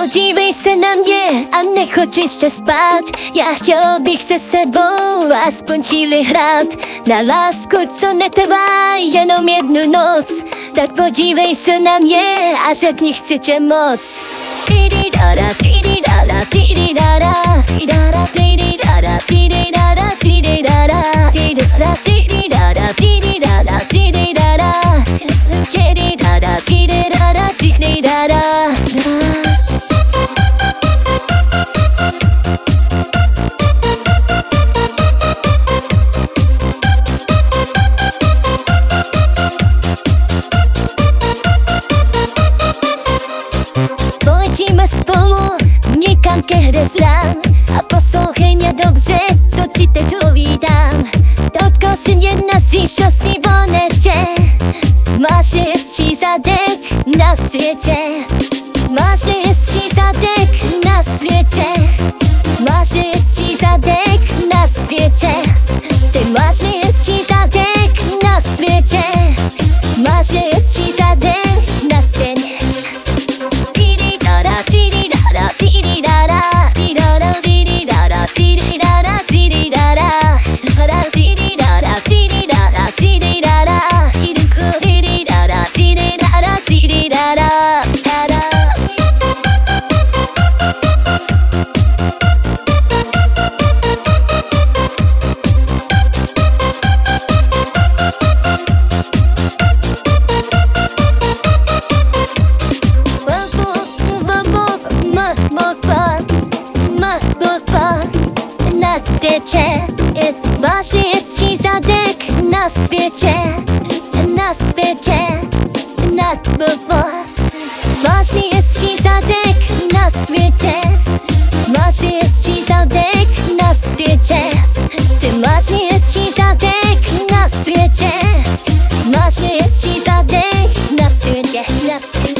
Podívej se na mě a nechoď ještě spát. Já chtěl bych se s tebou aspoň chvíli hrát. Na lásku, co netrvá jenom jednu noc. Tak podívej se na mě a řekni chci tě moc. Tidi dada, tidi dada, tidi dada, tidi dada, tidi dada, tidi dada, tidi dada, myślach A posłuchaj mnie dobrze, co ci te tu witam Totko syn jedna z istości wonecie Masz jest ci zadek na świecie. Masz bo spad na tycze Jest właśnie jest ci zadek na świecie. Na świecie. Na bo Właśnie jest ci zadek na świecie. Właśnie jest ci zadek na świecie. Właśnie jest ci zadek na świecie. Właśnie jest ci zadek na świecie.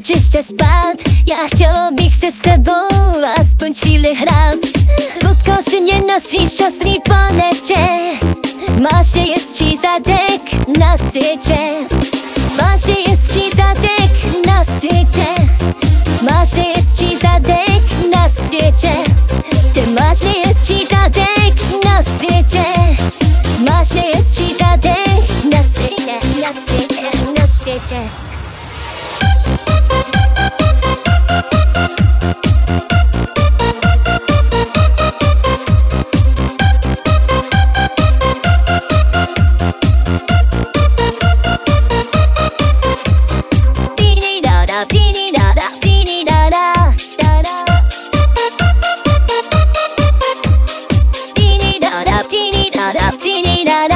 oczyszcza spát, já chciałam bych se s tebou Aspoň chwilę hrab Pod koszy nie nosisz siostry polecie máš je jezdčí zadek Nosycie Máš je jezdčí zadek Nosycie máš je チニラら